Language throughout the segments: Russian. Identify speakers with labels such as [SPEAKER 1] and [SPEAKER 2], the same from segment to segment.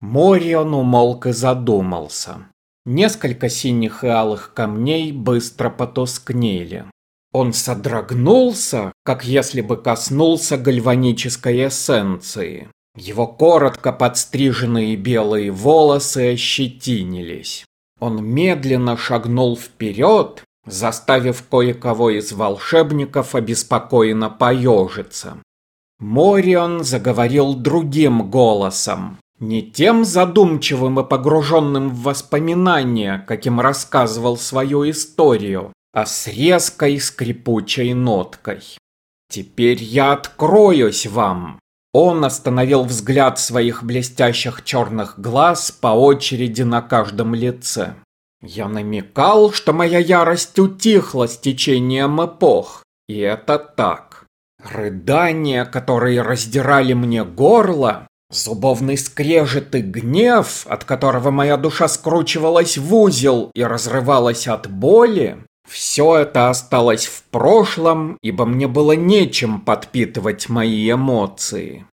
[SPEAKER 1] Морион умолк и задумался. Несколько синих и алых камней быстро потускнели. Он содрогнулся, как если бы коснулся гальванической эссенции. Его коротко подстриженные белые волосы ощетинились. Он медленно шагнул вперед, заставив кое-кого из волшебников обеспокоенно поежиться. Морион заговорил другим голосом, не тем задумчивым и погруженным в воспоминания, каким рассказывал свою историю, а с резкой скрипучей ноткой. «Теперь я откроюсь вам!» Он остановил взгляд своих блестящих черных глаз по очереди на каждом лице. Я намекал, что моя ярость утихла с течением эпох, и это так. Рыдания, которые раздирали мне горло, зубовный скрежет и гнев, от которого моя душа скручивалась в узел и разрывалась от боли, все это осталось в прошлом, ибо мне было нечем подпитывать мои эмоции.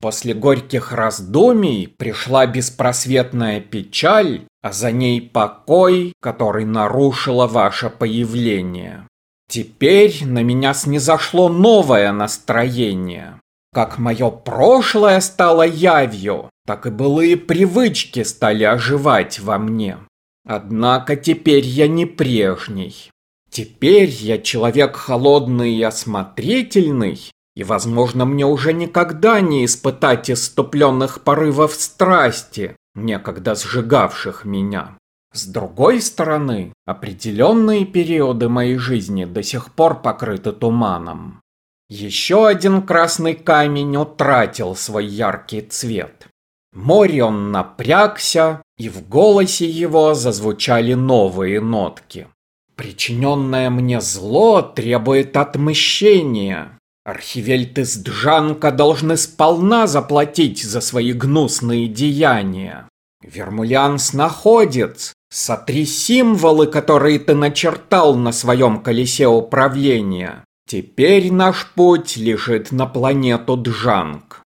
[SPEAKER 1] После горьких раздумий пришла беспросветная печаль, а за ней покой, который нарушило ваше появление. Теперь на меня снизошло новое настроение. Как мое прошлое стало явью, так и былые привычки стали оживать во мне. Однако теперь я не прежний. Теперь я человек холодный и осмотрительный, и, возможно, мне уже никогда не испытать иступленных порывов страсти, некогда сжигавших меня. С другой стороны, определенные периоды моей жизни до сих пор покрыты туманом. Еще один красный камень утратил свой яркий цвет. Морион напрягся, и в голосе его зазвучали новые нотки. Причиненное мне зло требует отмщения. Архивельты с Джанка должны сполна заплатить за свои гнусные деяния. Вермулянс находец, сотри символы, которые ты начертал на своем колесе управления. Теперь наш путь лежит на планету Джанг.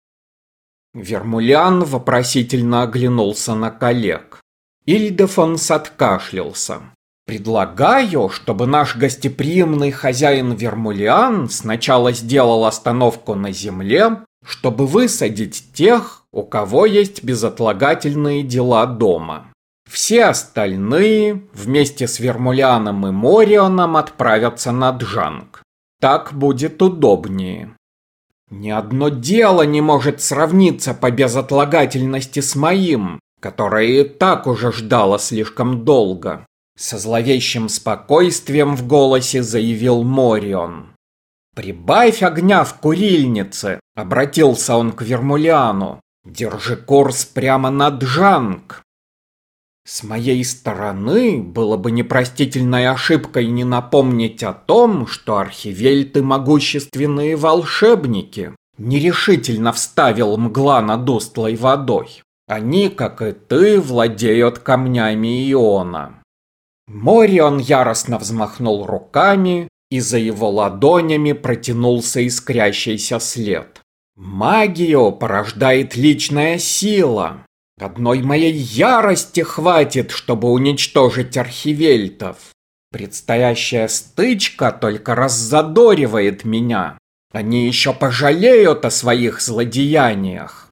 [SPEAKER 1] Вермулян вопросительно оглянулся на коллег. Ильдефонс откашлялся. Предлагаю, чтобы наш гостеприимный хозяин Вермулиан сначала сделал остановку на земле, чтобы высадить тех, у кого есть безотлагательные дела дома. Все остальные вместе с Вермулианом и Морионом отправятся на Джанг. Так будет удобнее. Ни одно дело не может сравниться по безотлагательности с моим, которое и так уже ждало слишком долго. Со зловещим спокойствием в голосе заявил Морион. «Прибавь огня в курильнице!» — обратился он к Вермулиану. «Держи курс прямо на Джанг!» С моей стороны было бы непростительной ошибкой не напомнить о том, что архивельты могущественные волшебники. Нерешительно вставил мгла над устлой водой. Они, как и ты, владеют камнями Иона. Морион яростно взмахнул руками, и за его ладонями протянулся искрящийся след. Магию порождает личная сила. Одной моей ярости хватит, чтобы уничтожить архивельтов. Предстоящая стычка только раззадоривает меня. Они еще пожалеют о своих злодеяниях.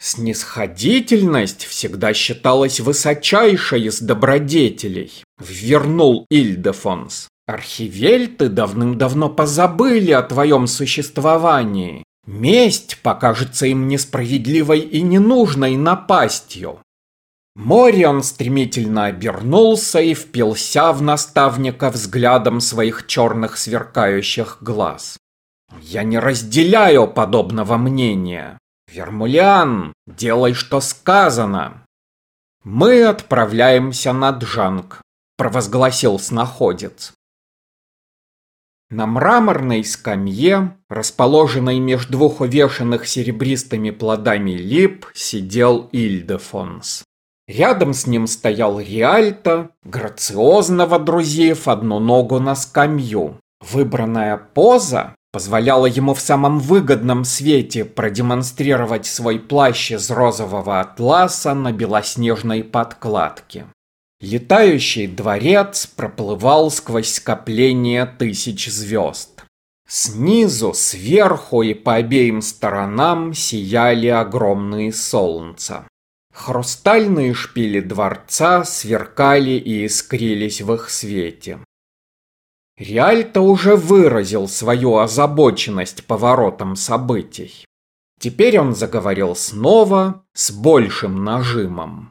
[SPEAKER 1] Снисходительность всегда считалась высочайшей из добродетелей, вернул Ильдефонс. Архивельты давным-давно позабыли о твоем существовании. Месть покажется им несправедливой и ненужной напастью. Морион стремительно обернулся и впился в наставника взглядом своих черных сверкающих глаз. «Я не разделяю подобного мнения. «Вермулян, делай, что сказано!» «Мы отправляемся на Джанг», — провозгласил снаходец. На мраморной скамье, расположенной между двух увешанных серебристыми плодами лип, сидел Ильдефонс. Рядом с ним стоял Риальто, грациозно водрузив одну ногу на скамью. Выбранная поза позволяло ему в самом выгодном свете продемонстрировать свой плащ из розового атласа на белоснежной подкладке. Летающий дворец проплывал сквозь скопление тысяч звезд. Снизу, сверху и по обеим сторонам сияли огромные солнца. Хрустальные шпили дворца сверкали и искрились в их свете. Реальто уже выразил свою озабоченность поворотом событий. Теперь он заговорил снова с большим нажимом.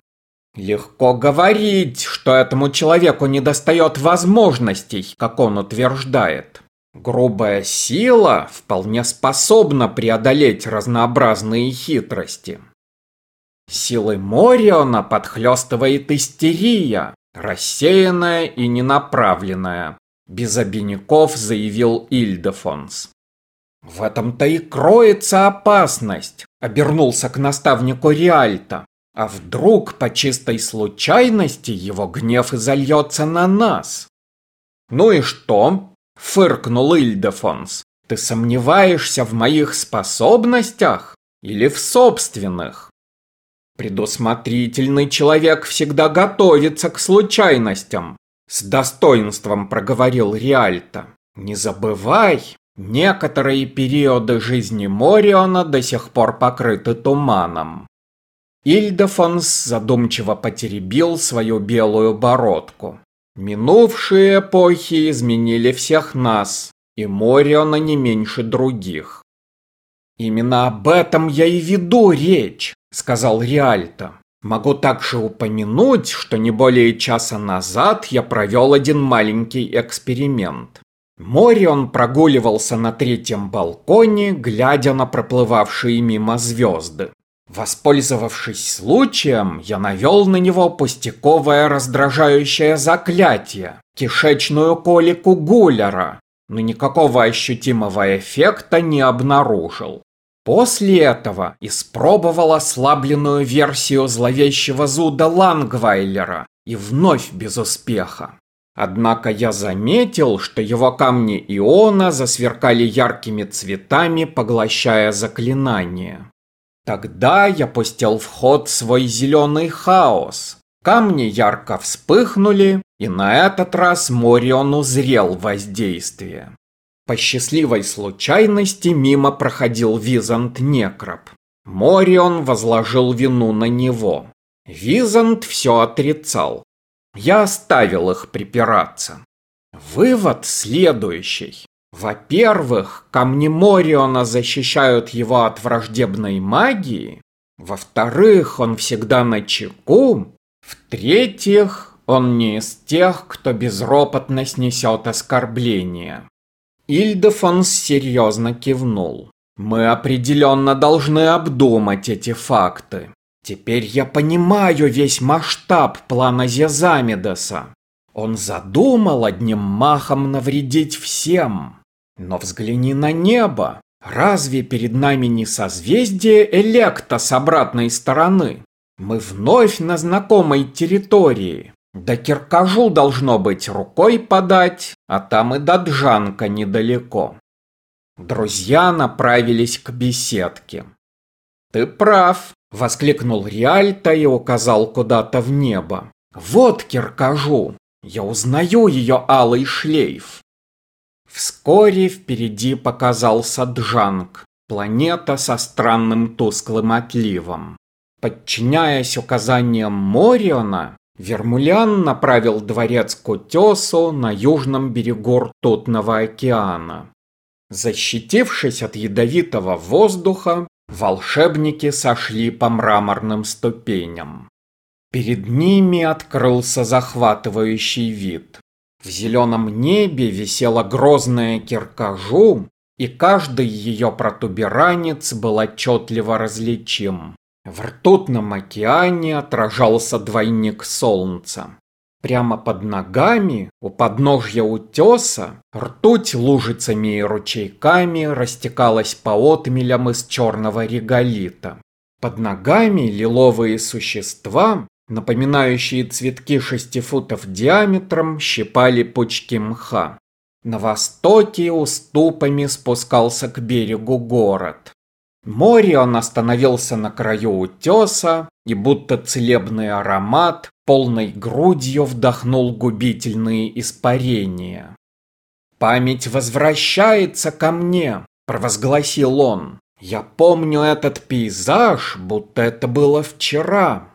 [SPEAKER 1] Легко говорить, что этому человеку недостает возможностей, как он утверждает. Грубая сила вполне способна преодолеть разнообразные хитрости. Силы Мориона подхлестывает истерия, рассеянная и ненаправленная, без обиняков заявил Ильдефонс. В этом-то и кроется опасность, обернулся к наставнику Риальто. А вдруг по чистой случайности его гнев изольется на нас? Ну и что? Фыркнул Ильдефонс. Ты сомневаешься в моих способностях или в собственных? Предусмотрительный человек всегда готовится к случайностям, с достоинством проговорил Риальто. Не забывай, некоторые периоды жизни Мориона до сих пор покрыты туманом. Ильдефонс задумчиво потеребил свою белую бородку. Минувшие эпохи изменили всех нас, и Мориона не меньше других. «Именно об этом я и веду речь», — сказал Риальто. Могу также упомянуть, что не более часа назад я провел один маленький эксперимент. Морион прогуливался на третьем балконе, глядя на проплывавшие мимо звезды. Воспользовавшись случаем, я навел на него пустяковое раздражающее заклятие, кишечную колику Гуллера, но никакого ощутимого эффекта не обнаружил. После этого испробовал ослабленную версию зловещего зуда Лангвайлера и вновь без успеха. Однако я заметил, что его камни иона засверкали яркими цветами, поглощая заклинание. Тогда я пустил в ход свой зеленый хаос. Камни ярко вспыхнули, и на этот раз Морион узрел воздействие. По счастливой случайности мимо проходил Визант Некроп. Морион возложил вину на него. Визант все отрицал. Я оставил их припираться. Вывод следующий. Во-первых, камни Мориона защищают его от враждебной магии. Во-вторых, он всегда на чеку. В-третьих, он не из тех, кто безропотно снесет оскорбление. Ильдефонс серьезно кивнул. Мы определенно должны обдумать эти факты. Теперь я понимаю весь масштаб плана Зезамидеса. Он задумал одним махом навредить всем. Но взгляни на небо. Разве перед нами не созвездие Электа с обратной стороны? Мы вновь на знакомой территории. До Киркажу должно быть рукой подать, а там и до Джанка недалеко. Друзья направились к беседке. «Ты прав!» — воскликнул Риальто и указал куда-то в небо. «Вот Киркажу! Я узнаю ее алый шлейф!» Вскоре впереди показался Джанг, планета со странным тусклым отливом. Подчиняясь указаниям Мориона, Вермулян направил дворец к утесу на южном берегу ртутного океана. Защитившись от ядовитого воздуха, волшебники сошли по мраморным ступеням. Перед ними открылся захватывающий вид. В зеленом небе висела грозная киркажу, и каждый ее протуберанец был отчетливо различим. В ртутном океане отражался двойник солнца. Прямо под ногами, у подножья утеса, ртуть лужицами и ручейками растекалась по отмелям из черного реголита. Под ногами лиловые существа, напоминающие цветки шести футов диаметром, щипали пучки мха. На востоке уступами спускался к берегу город. Морион остановился на краю утеса и будто целебный аромат полной грудью вдохнул губительные испарения. «Память возвращается ко мне», – провозгласил он. «Я помню этот пейзаж, будто это было вчера.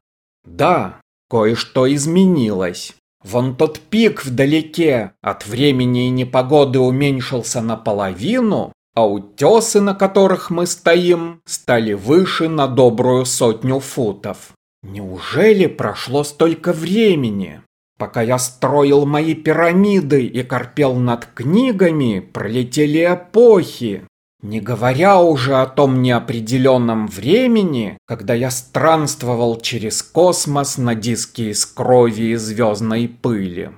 [SPEAKER 1] Да, кое-что изменилось. Вон тот пик вдалеке от времени и непогоды уменьшился наполовину, а утесы, на которых мы стоим, стали выше на добрую сотню футов. Неужели прошло столько времени? Пока я строил мои пирамиды и корпел над книгами, пролетели эпохи. Не говоря уже о том неопределенном времени, когда я странствовал через космос на диске из крови и звездной пыли.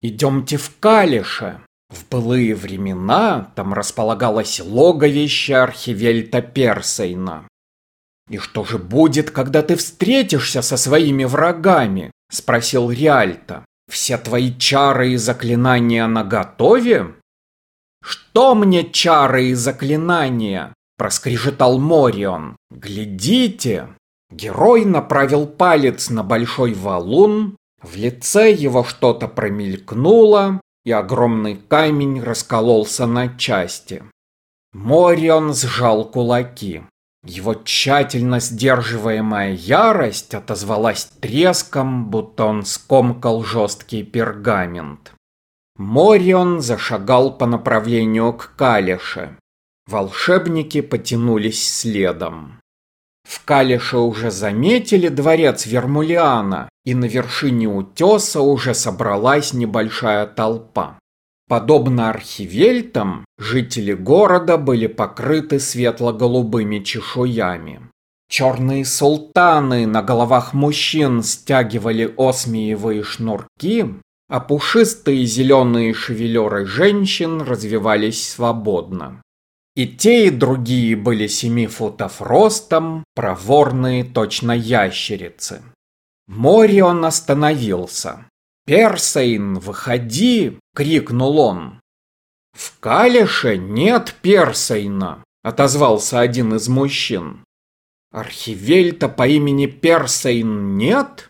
[SPEAKER 1] Идемте в Калише. В былые времена там располагалось логовище Архивельта Персейна. «И что же будет, когда ты встретишься со своими врагами?» – спросил Риальто. «Все твои чары и заклинания наготове?» «Что мне чары и заклинания?» – проскрежетал Морион. «Глядите!» Герой направил палец на большой валун, в лице его что-то промелькнуло, и огромный камень раскололся на части. Морион сжал кулаки. Его тщательно сдерживаемая ярость отозвалась треском, будто он скомкал жесткий пергамент. Морион зашагал по направлению к Калише. Волшебники потянулись следом. В Калише уже заметили дворец Вермулиана, и на вершине утеса уже собралась небольшая толпа. Подобно архивельтам, жители города были покрыты светло-голубыми чешуями. Черные султаны на головах мужчин стягивали осмиевые шнурки, а пушистые зеленые шевелеры женщин развивались свободно. И те, и другие были семи футов ростом, проворные точно ящерицы. Морион остановился. «Персейн, выходи!» — крикнул он. «В Калише нет Персейна!» — отозвался один из мужчин. «Архивельта по имени Персейн нет?»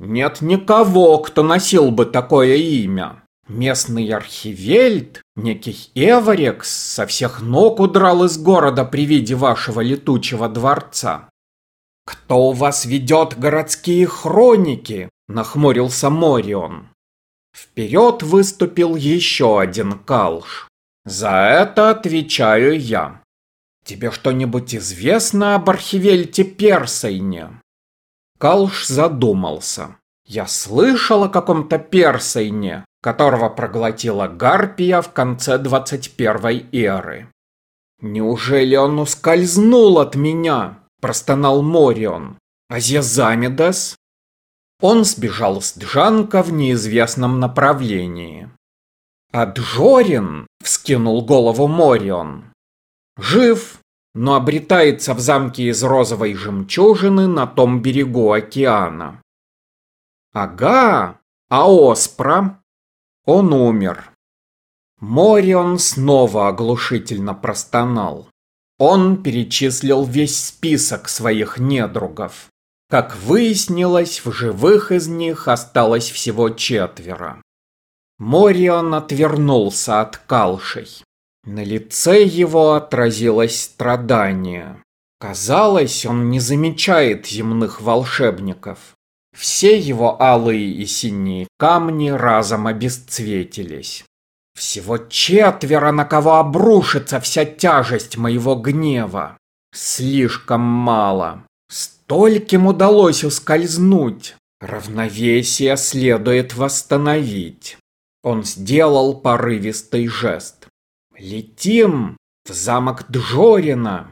[SPEAKER 1] Нет никого, кто носил бы такое имя. Местный архивельт, некий Эварекс, со всех ног удрал из города при виде вашего летучего дворца. «Кто у вас ведет городские хроники?» – нахмурился Морион. Вперед выступил еще один калш. «За это отвечаю я. Тебе что-нибудь известно об архивельте Персейне?» Калш задумался. Я слышал о каком-то персейне, которого проглотила Гарпия в конце 21 эры. Неужели он ускользнул от меня? Простонал Морион. А Зезамидас? Он сбежал с Джанка в неизвестном направлении. А Джорин вскинул голову Морион. Жив, но обретается в замке из розовой жемчужины на том берегу океана. Ага, а Оспра? Он умер. Морион снова оглушительно простонал. Он перечислил весь список своих недругов. Как выяснилось, в живых из них осталось всего четверо. Морион отвернулся от калшей. На лице его отразилось страдание. Казалось, он не замечает земных волшебников. Все его алые и синие камни разом обесцветились. Всего четверо, на кого обрушится вся тяжесть моего гнева. Слишком мало. Стольким удалось ускользнуть. Равновесие следует восстановить. Он сделал порывистый жест. Летим в замок Джорина.